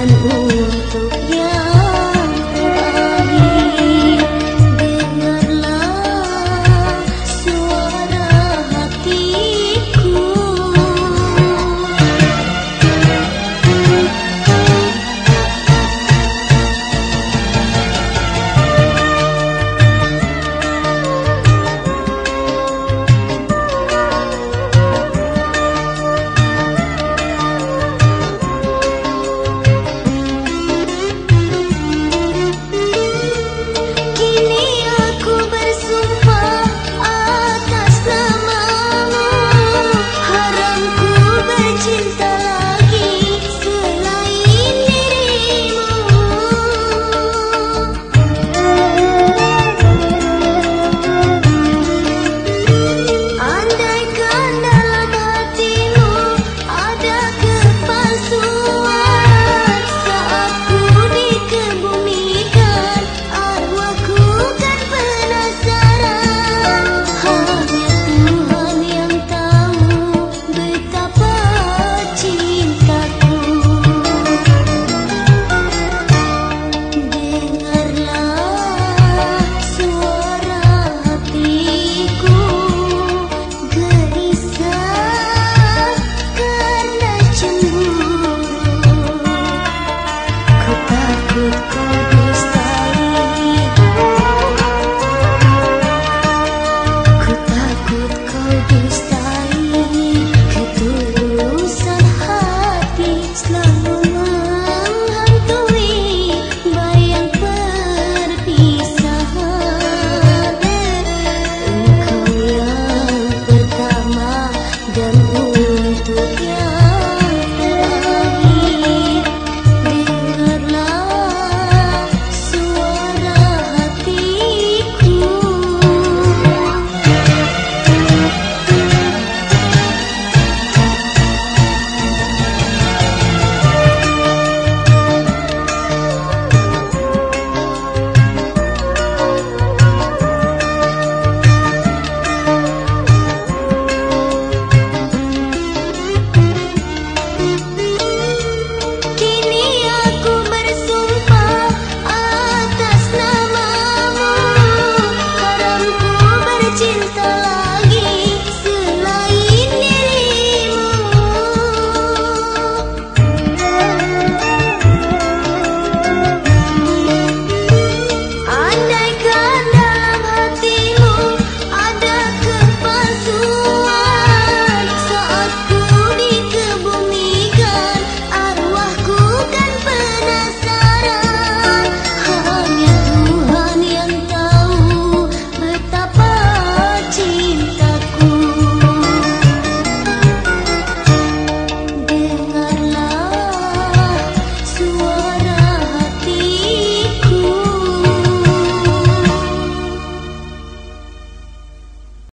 dan